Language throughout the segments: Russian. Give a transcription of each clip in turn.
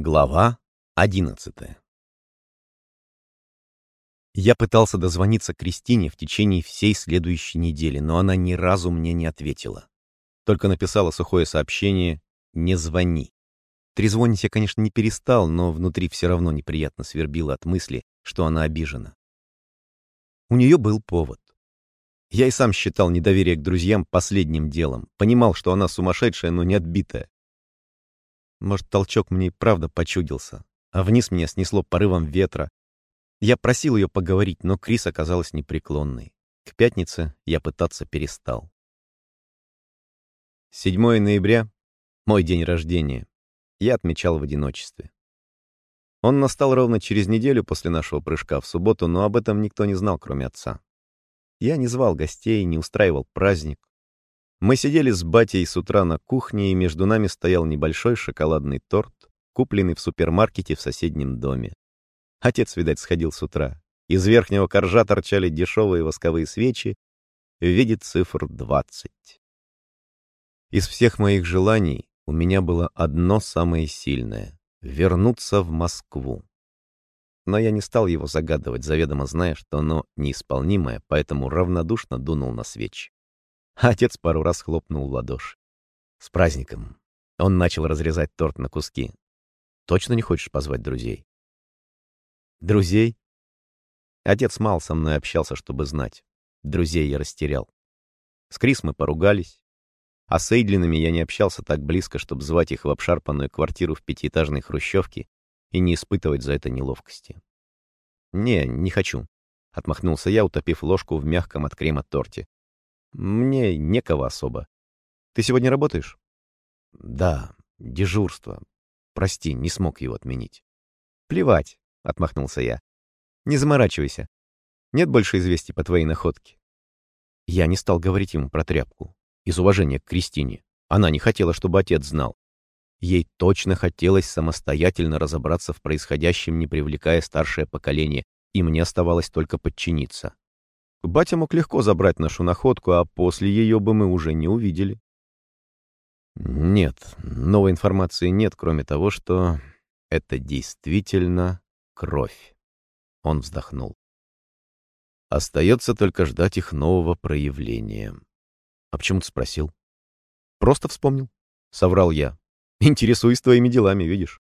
Глава одиннадцатая Я пытался дозвониться Кристине в течение всей следующей недели, но она ни разу мне не ответила. Только написала сухое сообщение «Не звони». Трезвонить я, конечно, не перестал, но внутри все равно неприятно свербило от мысли, что она обижена. У нее был повод. Я и сам считал недоверие к друзьям последним делом, понимал, что она сумасшедшая, но не отбитая. Может, толчок мне и правда почудился, а вниз меня снесло порывом ветра. Я просил ее поговорить, но Крис оказалась непреклонной. К пятнице я пытаться перестал. 7 ноября — мой день рождения. Я отмечал в одиночестве. Он настал ровно через неделю после нашего прыжка в субботу, но об этом никто не знал, кроме отца. Я не звал гостей, не устраивал праздник. Мы сидели с батей с утра на кухне, и между нами стоял небольшой шоколадный торт, купленный в супермаркете в соседнем доме. Отец, видать, сходил с утра. Из верхнего коржа торчали дешевые восковые свечи в виде цифр 20. Из всех моих желаний у меня было одно самое сильное — вернуться в Москву. Но я не стал его загадывать, заведомо зная, что оно неисполнимое, поэтому равнодушно дунул на свечи. Отец пару раз хлопнул в ладоши. «С праздником!» Он начал разрезать торт на куски. «Точно не хочешь позвать друзей?» «Друзей?» Отец мало со мной общался, чтобы знать. Друзей я растерял. С Крис мы поругались. А с Эйдлинами я не общался так близко, чтобы звать их в обшарпанную квартиру в пятиэтажной хрущевке и не испытывать за это неловкости. «Не, не хочу», — отмахнулся я, утопив ложку в мягком от крема торте. Мне некого особо. Ты сегодня работаешь? Да, дежурство. Прости, не смог его отменить. Плевать, отмахнулся я. Не заморачивайся. Нет больше известий по твоей находке. Я не стал говорить ему про тряпку. Из уважения к Кристине. Она не хотела, чтобы отец знал. Ей точно хотелось самостоятельно разобраться в происходящем, не привлекая старшее поколение, и мне оставалось только подчиниться. Батя мог легко забрать нашу находку, а после ее бы мы уже не увидели. Нет, новой информации нет, кроме того, что это действительно кровь. Он вздохнул. Остается только ждать их нового проявления. А почему ты спросил? Просто вспомнил. Соврал я. Интересуюсь твоими делами, видишь?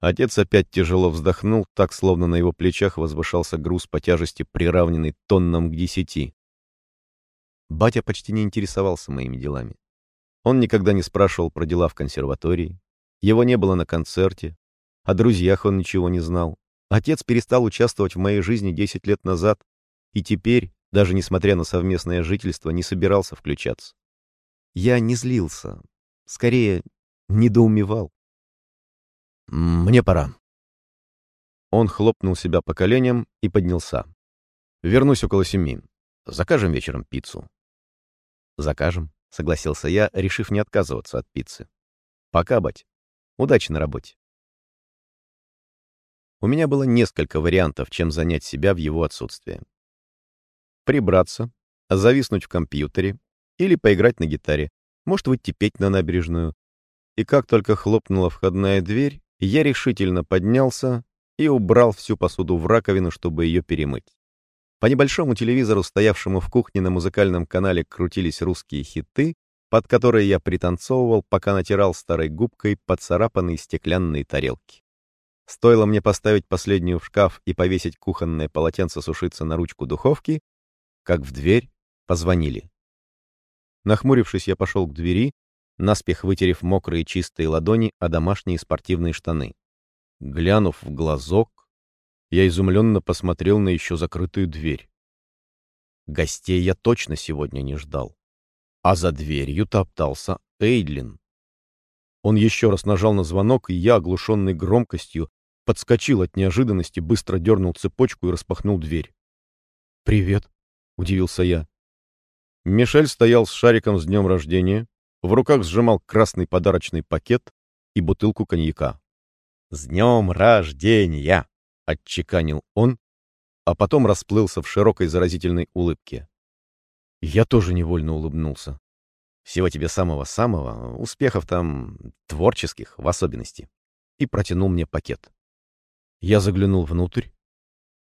Отец опять тяжело вздохнул, так, словно на его плечах возвышался груз по тяжести, приравненный тоннам к десяти. Батя почти не интересовался моими делами. Он никогда не спрашивал про дела в консерватории. Его не было на концерте. О друзьях он ничего не знал. Отец перестал участвовать в моей жизни десять лет назад, и теперь, даже несмотря на совместное жительство, не собирался включаться. Я не злился, скорее, недоумевал. «Мне пора». Он хлопнул себя по коленям и поднялся. «Вернусь около семи. Закажем вечером пиццу». «Закажем», — согласился я, решив не отказываться от пиццы. «Пока, бать. Удачи на работе». У меня было несколько вариантов, чем занять себя в его отсутствие. Прибраться, зависнуть в компьютере или поиграть на гитаре, может выйти петь на набережную. И как только хлопнула входная дверь, я решительно поднялся и убрал всю посуду в раковину, чтобы ее перемыть. По небольшому телевизору, стоявшему в кухне на музыкальном канале, крутились русские хиты, под которые я пританцовывал, пока натирал старой губкой поцарапанные стеклянные тарелки. Стоило мне поставить последнюю в шкаф и повесить кухонное полотенце сушиться на ручку духовки, как в дверь позвонили. Нахмурившись, я пошел к двери, наспех вытерев мокрые чистые ладони о домашние спортивные штаны. Глянув в глазок, я изумленно посмотрел на еще закрытую дверь. Гостей я точно сегодня не ждал. А за дверью топтался Эйдлин. Он еще раз нажал на звонок, и я, оглушенный громкостью, подскочил от неожиданности, быстро дернул цепочку и распахнул дверь. «Привет», — удивился я. Мишель стоял с шариком с днем рождения, в руках сжимал красный подарочный пакет и бутылку коньяка. «С днем рождения!» — отчеканил он, а потом расплылся в широкой заразительной улыбке. Я тоже невольно улыбнулся. Всего тебе самого-самого, успехов там творческих в особенности. и протянул мне пакет. Я заглянул внутрь.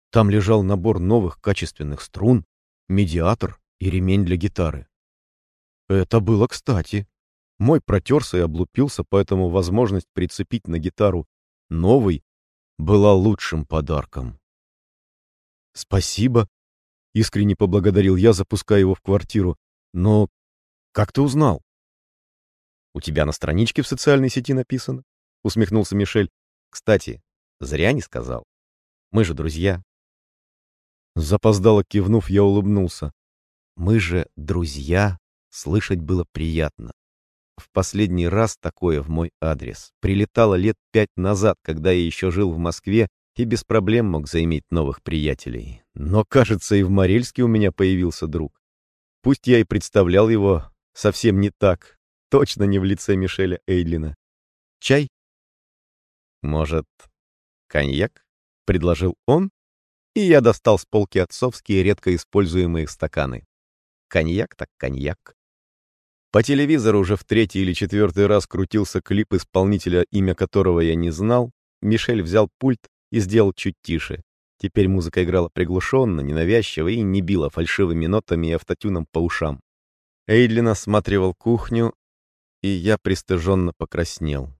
Там лежал набор новых качественных струн, медиатор и ремень для гитары. Это было кстати. Мой протерся и облупился, поэтому возможность прицепить на гитару новый была лучшим подарком. «Спасибо», — искренне поблагодарил я, запуская его в квартиру. «Но как ты узнал?» «У тебя на страничке в социальной сети написано», — усмехнулся Мишель. «Кстати, зря не сказал. Мы же друзья». Запоздало кивнув, я улыбнулся. «Мы же друзья», — слышать было приятно. В последний раз такое в мой адрес прилетало лет пять назад, когда я еще жил в Москве и без проблем мог заиметь новых приятелей. Но, кажется, и в Морельске у меня появился друг. Пусть я и представлял его совсем не так, точно не в лице Мишеля Эйдлина. Чай? Может, коньяк? Предложил он, и я достал с полки отцовские редко используемые стаканы. Коньяк так коньяк. По телевизору уже в третий или четвертый раз крутился клип исполнителя, имя которого я не знал. Мишель взял пульт и сделал чуть тише. Теперь музыка играла приглушенно, ненавязчиво и не била фальшивыми нотами и автотюном по ушам. Эйдлин осматривал кухню, и я пристыженно покраснел.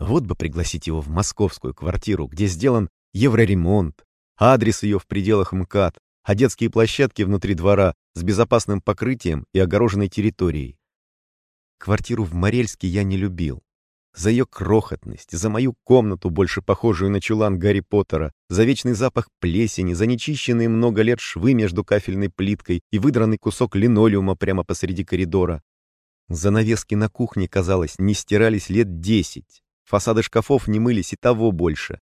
Вот бы пригласить его в московскую квартиру, где сделан евроремонт, адрес ее в пределах МКАД, а детские площадки внутри двора с безопасным покрытием и огороженной территорией. Квартиру в Морельске я не любил. За ее крохотность, за мою комнату, больше похожую на чулан Гарри Поттера, за вечный запах плесени, за нечищенные много лет швы между кафельной плиткой и выдранный кусок линолеума прямо посреди коридора. Занавески на кухне, казалось, не стирались лет десять. Фасады шкафов не мылись и того больше.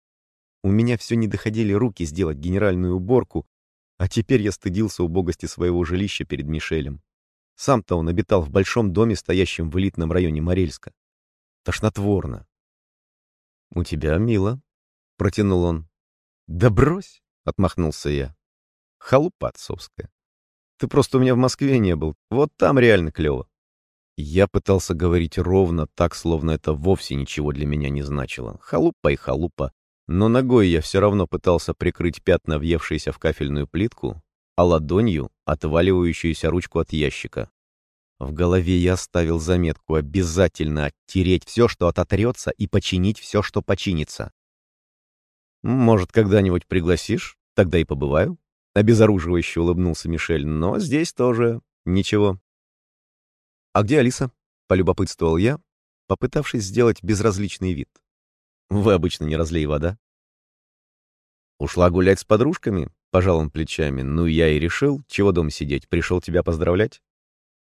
У меня все не доходили руки сделать генеральную уборку, а теперь я стыдился убогости своего жилища перед Мишелем. Сам-то он обитал в большом доме, стоящем в элитном районе Морельска. Тошнотворно. «У тебя мило», — протянул он. «Да брось», — отмахнулся я. «Халупа отцовская. Ты просто у меня в Москве не был. Вот там реально клево». Я пытался говорить ровно, так, словно это вовсе ничего для меня не значило. Халупа и халупа. Но ногой я все равно пытался прикрыть пятна, въевшиеся в кафельную плитку, а ладонью — отваливающуюся ручку от ящика. В голове я оставил заметку обязательно оттереть все, что ототрется, и починить все, что починится. «Может, когда-нибудь пригласишь? Тогда и побываю». Обезоруживающе улыбнулся Мишель, но здесь тоже ничего. «А где Алиса?» — полюбопытствовал я, попытавшись сделать безразличный вид. «Вы обычно не разлей вода». «Ушла гулять с подружками?» — пожал он плечами. «Ну, я и решил, чего дома сидеть, пришел тебя поздравлять».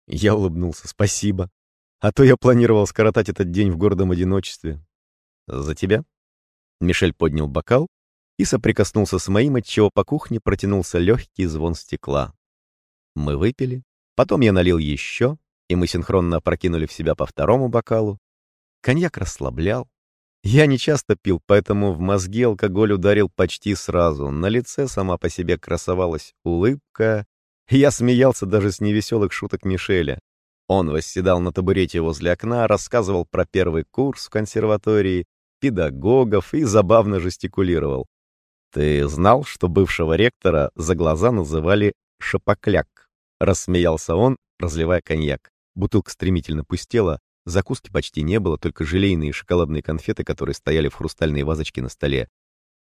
Я улыбнулся. «Спасибо. А то я планировал скоротать этот день в гордом одиночестве». «За тебя?» Мишель поднял бокал и соприкоснулся с моим, отчего по кухне протянулся легкий звон стекла. Мы выпили, потом я налил еще, и мы синхронно опрокинули в себя по второму бокалу. Коньяк расслаблял. Я не часто пил, поэтому в мозги алкоголь ударил почти сразу. На лице сама по себе красовалась улыбка, я смеялся даже с невеселых шуток Мишеля. Он восседал на табурете возле окна, рассказывал про первый курс в консерватории, педагогов и забавно жестикулировал. «Ты знал, что бывшего ректора за глаза называли «шапокляк»?» Рассмеялся он, разливая коньяк. Бутылка стремительно пустела, закуски почти не было, только желейные шоколадные конфеты, которые стояли в хрустальной вазочке на столе.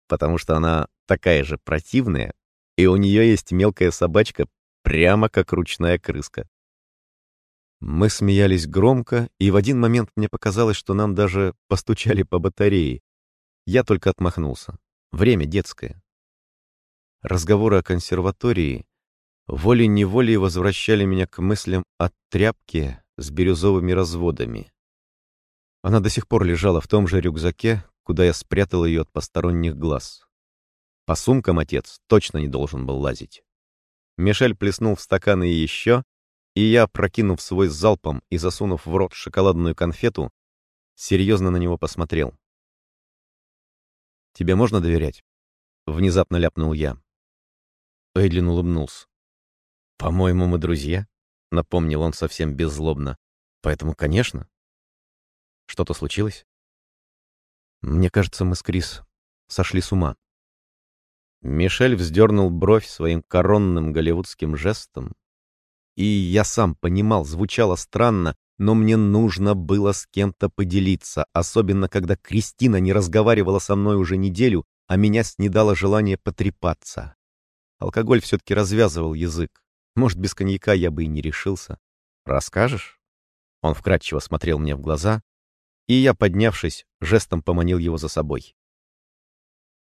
Потому что она такая же противная, и у нее есть мелкая собачка прямо как ручная крыска. Мы смеялись громко, и в один момент мне показалось, что нам даже постучали по батарее. Я только отмахнулся. Время детское. Разговоры о консерватории волей-неволей возвращали меня к мыслям о тряпке с бирюзовыми разводами. Она до сих пор лежала в том же рюкзаке, куда я спрятал ее от посторонних глаз. По сумкам отец точно не должен был лазить. Мишель плеснул в стаканы еще, и я, прокинув свой залпом и засунув в рот шоколадную конфету, серьезно на него посмотрел. «Тебе можно доверять?» — внезапно ляпнул я. Эйдлин улыбнулся. «По-моему, мы друзья», — напомнил он совсем беззлобно. «Поэтому, конечно». «Что-то случилось?» Мне кажется, мы с Крис сошли с ума. Мишель вздернул бровь своим коронным голливудским жестом. И я сам понимал, звучало странно, но мне нужно было с кем-то поделиться, особенно когда Кристина не разговаривала со мной уже неделю, а меня снедало желание потрепаться. Алкоголь все-таки развязывал язык. Может, без коньяка я бы и не решился. «Расскажешь?» Он вкратчиво смотрел мне в глаза, и я, поднявшись, жестом поманил его за собой.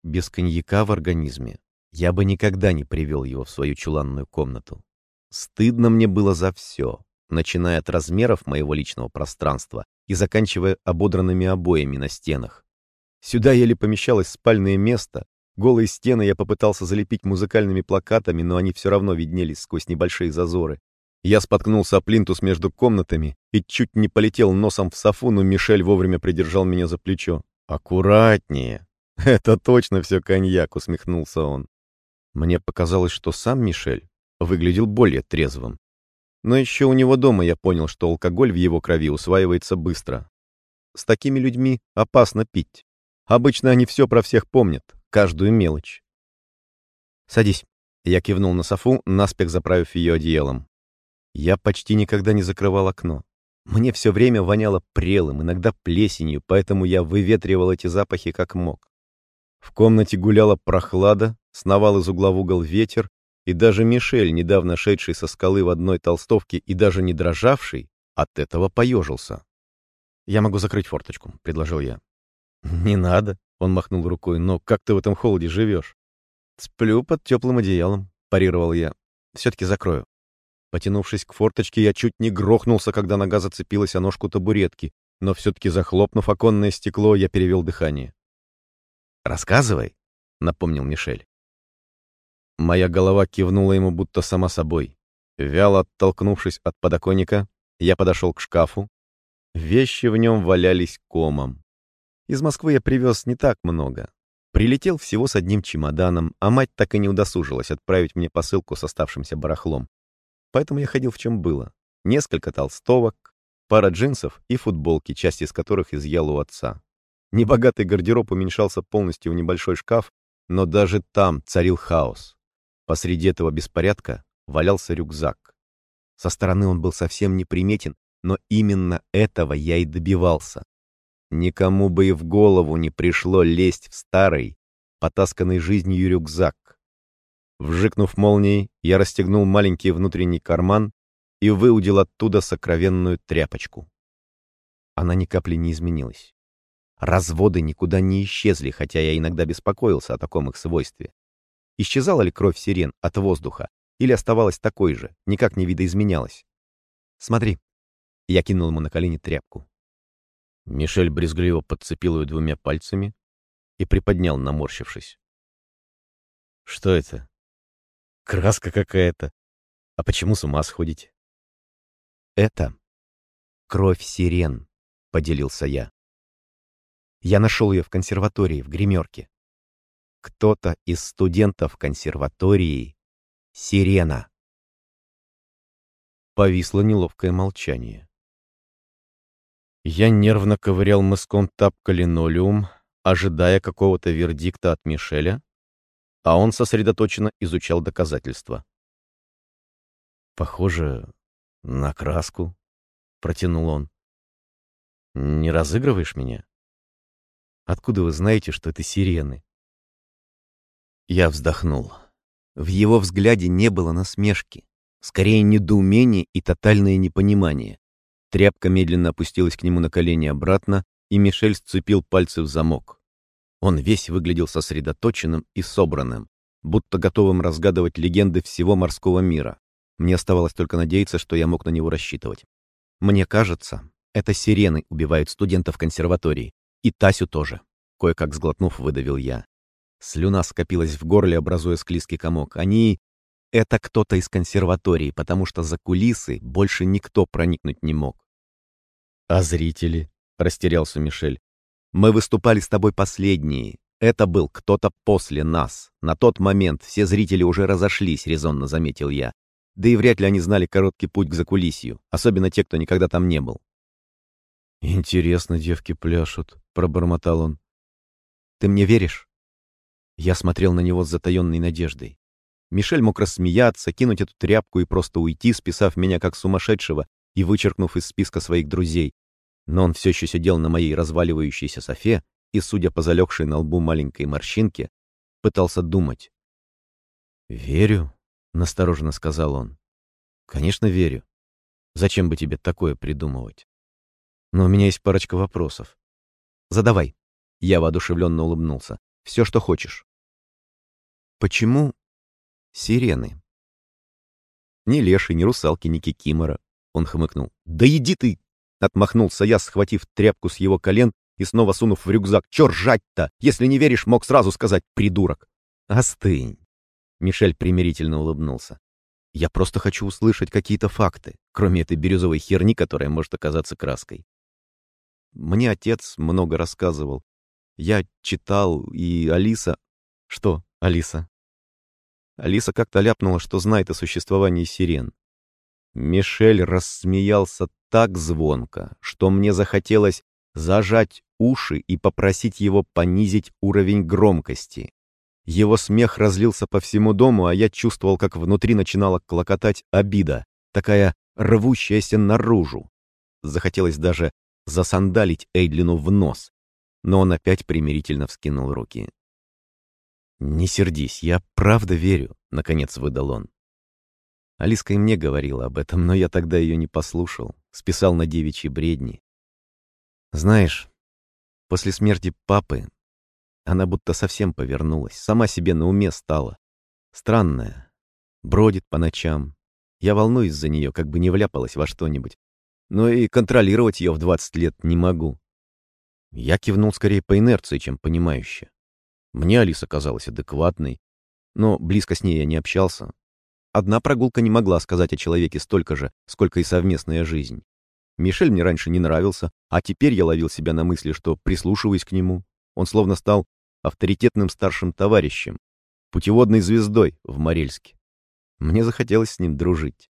Без коньяка в организме я бы никогда не привел его в свою чуланную комнату. Стыдно мне было за все, начиная от размеров моего личного пространства и заканчивая ободранными обоями на стенах. Сюда еле помещалось спальное место, голые стены я попытался залепить музыкальными плакатами, но они все равно виднелись сквозь небольшие зазоры. Я споткнулся о плинтус между комнатами и чуть не полетел носом в софу, но Мишель вовремя придержал меня за плечо. «Аккуратнее!» «Это точно все коньяк», — усмехнулся он. Мне показалось, что сам Мишель выглядел более трезвым. Но еще у него дома я понял, что алкоголь в его крови усваивается быстро. С такими людьми опасно пить. Обычно они все про всех помнят, каждую мелочь. «Садись», — я кивнул на софу, наспех заправив ее одеялом. Я почти никогда не закрывал окно. Мне все время воняло прелым, иногда плесенью, поэтому я выветривал эти запахи как мог. В комнате гуляла прохлада, сновал из угла в угол ветер, и даже Мишель, недавно шедший со скалы в одной толстовке и даже не дрожавший, от этого поежился. «Я могу закрыть форточку», — предложил я. «Не надо», — он махнул рукой, — «но как ты в этом холоде живешь?» «Сплю под теплым одеялом», — парировал я. «Все-таки закрою». Потянувшись к форточке, я чуть не грохнулся, когда нога зацепилась о ножку табуретки, но все-таки захлопнув оконное стекло, я перевел дыхание. «Рассказывай», — напомнил Мишель. Моя голова кивнула ему будто сама собой. Вяло оттолкнувшись от подоконника, я подошел к шкафу. Вещи в нем валялись комом. Из Москвы я привез не так много. Прилетел всего с одним чемоданом, а мать так и не удосужилась отправить мне посылку с оставшимся барахлом. Поэтому я ходил в чем было. Несколько толстовок, пара джинсов и футболки, часть из которых изъял у отца. Небогатый гардероб уменьшался полностью в небольшой шкаф, но даже там царил хаос. Посреди этого беспорядка валялся рюкзак. Со стороны он был совсем неприметен, но именно этого я и добивался. Никому бы и в голову не пришло лезть в старый, потасканный жизнью рюкзак. Вжикнув молнией, я расстегнул маленький внутренний карман и выудил оттуда сокровенную тряпочку. Она ни капли не изменилась. Разводы никуда не исчезли, хотя я иногда беспокоился о таком их свойстве. Исчезала ли кровь сирен от воздуха или оставалась такой же, никак не видоизменялась? «Смотри». Я кинул ему на колени тряпку. Мишель брезгливо подцепил ее двумя пальцами и приподнял, наморщившись. «Что это? Краска какая-то. А почему с ума сходите?» «Это кровь сирен», — поделился я. Я нашел ее в консерватории, в гримерке. Кто-то из студентов консерватории — сирена. Повисло неловкое молчание. Я нервно ковырял мыском тапка линолеум, ожидая какого-то вердикта от Мишеля, а он сосредоточенно изучал доказательства. «Похоже на краску», — протянул он. «Не разыгрываешь меня?» Откуда вы знаете, что это сирены?» Я вздохнул. В его взгляде не было насмешки, скорее недоумение и тотальное непонимание. Тряпка медленно опустилась к нему на колени обратно, и Мишель сцепил пальцы в замок. Он весь выглядел сосредоточенным и собранным, будто готовым разгадывать легенды всего морского мира. Мне оставалось только надеяться, что я мог на него рассчитывать. Мне кажется, это сирены убивают студентов консерватории. И Тасю тоже. Кое-как сглотнув, выдавил я. Слюна скопилась в горле, образуя склизкий комок. Они... Это кто-то из консерватории, потому что за кулисы больше никто проникнуть не мог. «А зрители?» — растерялся Мишель. «Мы выступали с тобой последние. Это был кто-то после нас. На тот момент все зрители уже разошлись», — резонно заметил я. Да и вряд ли они знали короткий путь к закулисью, особенно те, кто никогда там не был. «Интересно девки пляшут», — пробормотал он. Ты мне веришь?» Я смотрел на него с затаенной надеждой. Мишель мог рассмеяться, кинуть эту тряпку и просто уйти, списав меня как сумасшедшего и вычеркнув из списка своих друзей. Но он все еще сидел на моей разваливающейся софе и, судя по залегшей на лбу маленькой морщинке, пытался думать. «Верю», — настороженно сказал он. «Конечно, верю. Зачем бы тебе такое придумывать? Но у меня есть парочка вопросов. Задавай». Я воодушевленно улыбнулся. «Все, что хочешь». «Почему сирены?» «Ни леши, ни русалки, ни кикимора», — он хмыкнул. «Да иди ты!» — отмахнулся я, схватив тряпку с его колен и снова сунув в рюкзак. «Чё ржать-то? Если не веришь, мог сразу сказать, придурок!» «Остынь!» Мишель примирительно улыбнулся. «Я просто хочу услышать какие-то факты, кроме этой бирюзовой херни, которая может оказаться краской. Мне отец много рассказывал. Я читал, и Алиса... Что, Алиса? Алиса как-то ляпнула, что знает о существовании сирен. Мишель рассмеялся так звонко, что мне захотелось зажать уши и попросить его понизить уровень громкости. Его смех разлился по всему дому, а я чувствовал, как внутри начинала клокотать обида, такая рвущаяся наружу. Захотелось даже засандалить Эйдлину в нос, но он опять примирительно вскинул руки. «Не сердись, я правда верю», — наконец выдал он. Алиска и мне говорила об этом, но я тогда ее не послушал, списал на девичьи бредни. Знаешь, после смерти папы она будто совсем повернулась, сама себе на уме стала. Странная, бродит по ночам. Я волнуюсь за нее, как бы не вляпалась во что-нибудь. Но и контролировать ее в 20 лет не могу. Я кивнул скорее по инерции, чем понимающе. Мне Алиса казалась адекватной, но близко с ней я не общался. Одна прогулка не могла сказать о человеке столько же, сколько и совместная жизнь. Мишель мне раньше не нравился, а теперь я ловил себя на мысли, что прислушиваюсь к нему. Он словно стал авторитетным старшим товарищем, путеводной звездой в Морельске. Мне захотелось с ним дружить.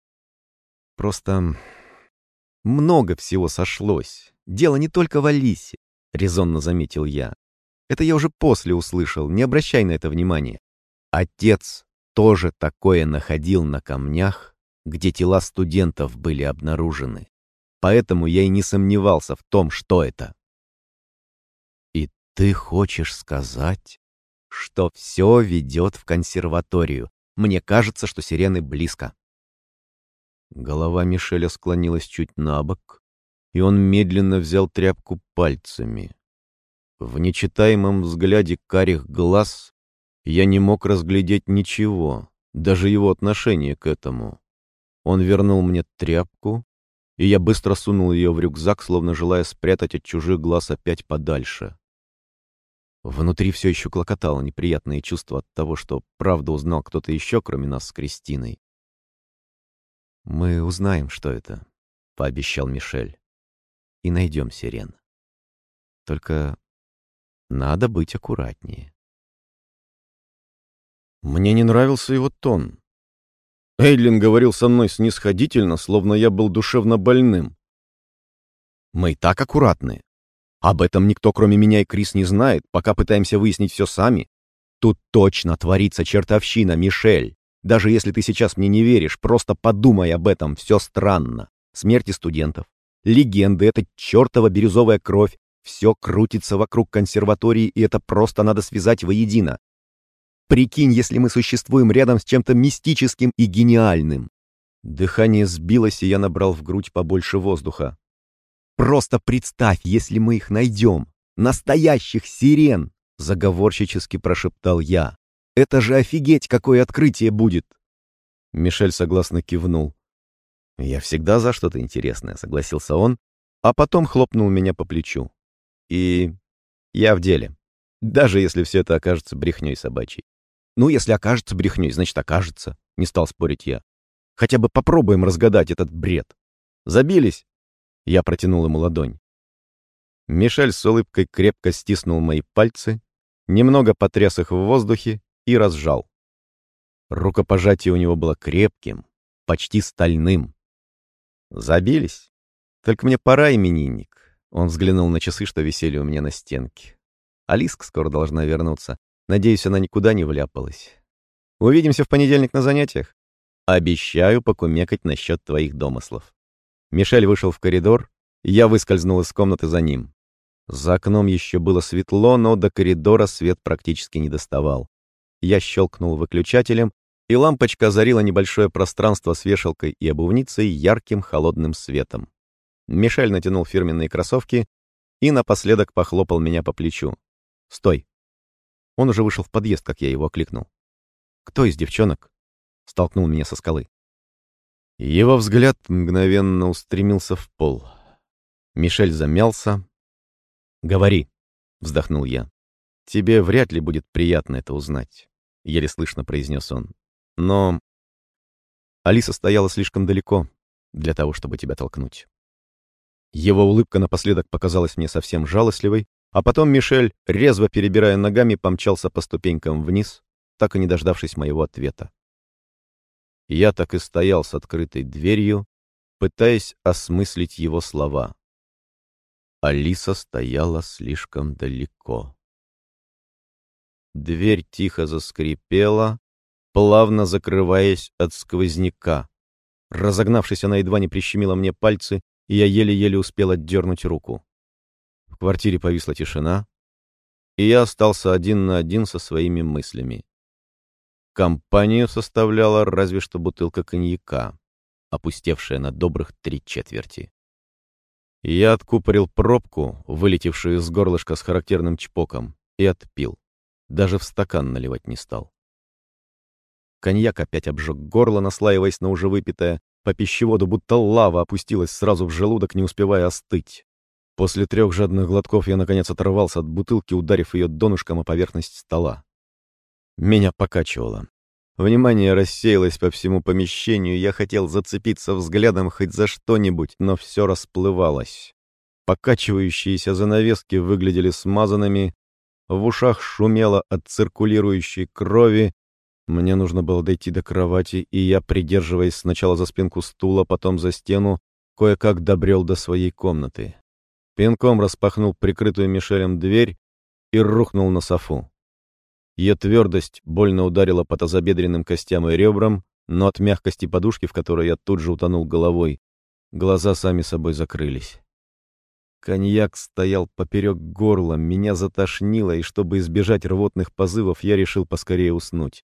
Просто много всего сошлось. Дело не только в Алисе, резонно заметил я. Это я уже после услышал, не обращай на это внимания. Отец тоже такое находил на камнях, где тела студентов были обнаружены. Поэтому я и не сомневался в том, что это. И ты хочешь сказать, что все ведет в консерваторию? Мне кажется, что сирены близко. Голова Мишеля склонилась чуть на бок, и он медленно взял тряпку пальцами. В нечитаемом взгляде карих глаз я не мог разглядеть ничего, даже его отношение к этому. Он вернул мне тряпку, и я быстро сунул ее в рюкзак, словно желая спрятать от чужих глаз опять подальше. Внутри все еще клокотало неприятное чувство от того, что правда узнал кто-то еще, кроме нас с Кристиной. «Мы узнаем, что это», — пообещал Мишель. «И найдем сирен. Только надо быть аккуратнее». Мне не нравился его тон. Эйдлин говорил со мной снисходительно, словно я был душевно больным. «Мы и так аккуратны. Об этом никто, кроме меня и Крис, не знает, пока пытаемся выяснить все сами. Тут точно творится чертовщина, Мишель. Даже если ты сейчас мне не веришь, просто подумай об этом, все странно. Смерти студентов, легенды, это чертова бирюзовая кровь, все крутится вокруг консерватории, и это просто надо связать воедино. Прикинь, если мы существуем рядом с чем-то мистическим и гениальным. Дыхание сбилось, и я набрал в грудь побольше воздуха. Просто представь, если мы их найдем. Настоящих сирен! Заговорщически прошептал я. Это же офигеть, какое открытие будет! Мишель согласно кивнул. «Я всегда за что-то интересное», — согласился он, а потом хлопнул меня по плечу. «И я в деле. Даже если все это окажется брехней собачьей. Ну, если окажется брехней, значит, окажется. Не стал спорить я. Хотя бы попробуем разгадать этот бред. Забились? Я протянул ему ладонь. Мишель с улыбкой крепко стиснул мои пальцы, немного потряс их в воздухе и разжал. Рукопожатие у него было крепким, почти стальным. Забились? Только мне пора, именинник. Он взглянул на часы, что висели у меня на стенке. Алиска скоро должна вернуться. Надеюсь, она никуда не вляпалась. Увидимся в понедельник на занятиях. Обещаю покумекать насчет твоих домыслов. Мишель вышел в коридор, и я выскользнул из комнаты за ним. За окном еще было светло, но до коридора свет практически не доставал. Я щелкнул выключателем, и лампочка озарила небольшое пространство с вешалкой и обувницей ярким холодным светом. Мишель натянул фирменные кроссовки и напоследок похлопал меня по плечу. «Стой!» Он уже вышел в подъезд, как я его окликнул. «Кто из девчонок?» Столкнул меня со скалы. Его взгляд мгновенно устремился в пол. Мишель замялся. «Говори», — вздохнул я. «Тебе вряд ли будет приятно это узнать», — еле слышно произнес он. «Но Алиса стояла слишком далеко для того, чтобы тебя толкнуть». Его улыбка напоследок показалась мне совсем жалостливой, а потом Мишель, резво перебирая ногами, помчался по ступенькам вниз, так и не дождавшись моего ответа. Я так и стоял с открытой дверью, пытаясь осмыслить его слова. Алиса стояла слишком далеко. Дверь тихо заскрипела, плавно закрываясь от сквозняка. Разогнавшись, она едва не прищемила мне пальцы, и я еле-еле успел отдернуть руку квартире повисла тишина, и я остался один на один со своими мыслями. Компанию составляла разве что бутылка коньяка, опустевшая на добрых три четверти. Я откупорил пробку, вылетевшую из горлышка с характерным чпоком, и отпил. Даже в стакан наливать не стал. Коньяк опять обжег горло, наслаиваясь на уже выпитое. По пищеводу будто лава опустилась сразу в желудок, не успевая остыть. После трех жадных глотков я, наконец, оторвался от бутылки, ударив ее донышком о поверхность стола. Меня покачивало. Внимание рассеялось по всему помещению, я хотел зацепиться взглядом хоть за что-нибудь, но все расплывалось. Покачивающиеся занавески выглядели смазанными, в ушах шумело от циркулирующей крови. Мне нужно было дойти до кровати, и я, придерживаясь сначала за спинку стула, потом за стену, кое-как добрел до своей комнаты пинком распахнул прикрытую Мишелем дверь и рухнул на софу. Ее твердость больно ударила по тазобедренным костям и ребрам, но от мягкости подушки, в которой я тут же утонул головой, глаза сами собой закрылись. Коньяк стоял поперек горла, меня затошнило, и чтобы избежать рвотных позывов, я решил поскорее уснуть.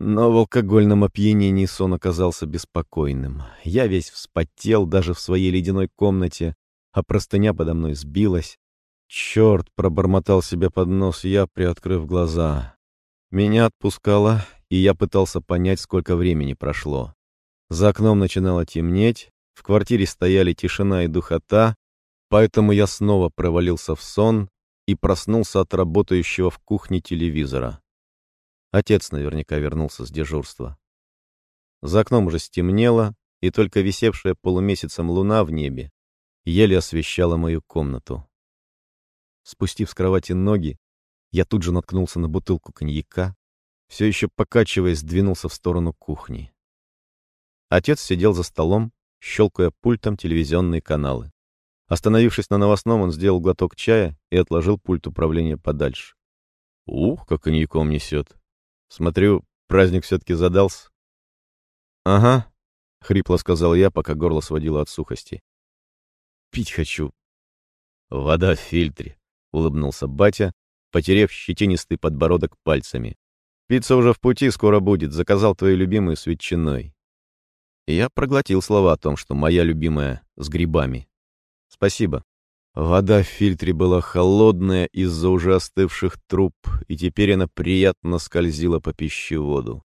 Но в алкогольном опьянении сон оказался беспокойным. Я весь вспотел даже в своей ледяной комнате, а простыня подо мной сбилась. Черт, пробормотал себе под нос я, приоткрыв глаза. Меня отпускало, и я пытался понять, сколько времени прошло. За окном начинало темнеть, в квартире стояли тишина и духота, поэтому я снова провалился в сон и проснулся от работающего в кухне телевизора. Отец наверняка вернулся с дежурства. За окном уже стемнело, и только висевшая полумесяцем луна в небе еле освещала мою комнату. Спустив с кровати ноги, я тут же наткнулся на бутылку коньяка, все еще покачиваясь, двинулся в сторону кухни. Отец сидел за столом, щелкая пультом телевизионные каналы. Остановившись на новостном, он сделал глоток чая и отложил пульт управления подальше. «Ух, как коньяком несет! Смотрю, праздник все-таки задался». «Ага», — хрипло сказал я, пока горло сводило от сухости. Пить хочу. Вода в фильтре, улыбнулся батя, потерев щетинистый подбородок пальцами. Пицца уже в пути, скоро будет. Заказал твою любимую с ветчиной. я проглотил слова о том, что моя любимая с грибами. Спасибо. Вода в фильтре была холодная из-за уже остывших труб, и теперь она приятно скользила по пищеводу.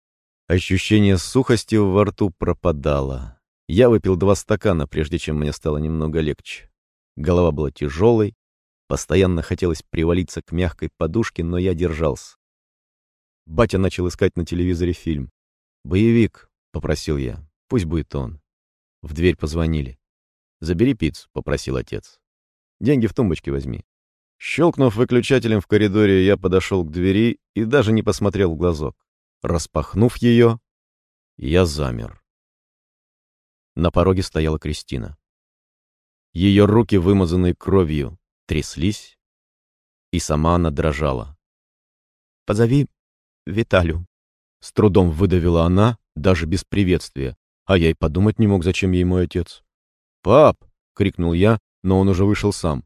Ощущение сухости во рту пропадало. Я выпил два стакана, прежде чем мне стало немного легче. Голова была тяжелой, постоянно хотелось привалиться к мягкой подушке, но я держался. Батя начал искать на телевизоре фильм. «Боевик», — попросил я. «Пусть будет он». В дверь позвонили. «Забери пиццу», — попросил отец. «Деньги в тумбочке возьми». Щелкнув выключателем в коридоре, я подошел к двери и даже не посмотрел в глазок. Распахнув ее, я замер. На пороге стояла Кристина. Ее руки, вымазанные кровью, тряслись, И сама она дрожала. «Позови Виталю», — с трудом выдавила она, даже без приветствия, а я и подумать не мог, зачем ей мой отец. «Пап!» — крикнул я, но он уже вышел сам.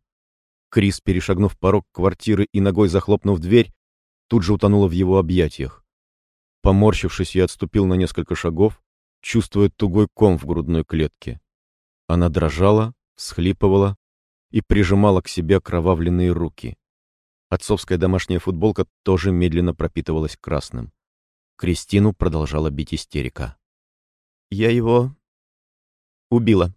Крис, перешагнув порог квартиры и ногой захлопнув дверь, тут же утонула в его объятиях. Поморщившись, я отступил на несколько шагов, чувствуя тугой ком в грудной клетке. Она дрожала, схлипывала и прижимала к себе окровавленные руки. Отцовская домашняя футболка тоже медленно пропитывалась красным. Кристину продолжала бить истерика. «Я его убила»,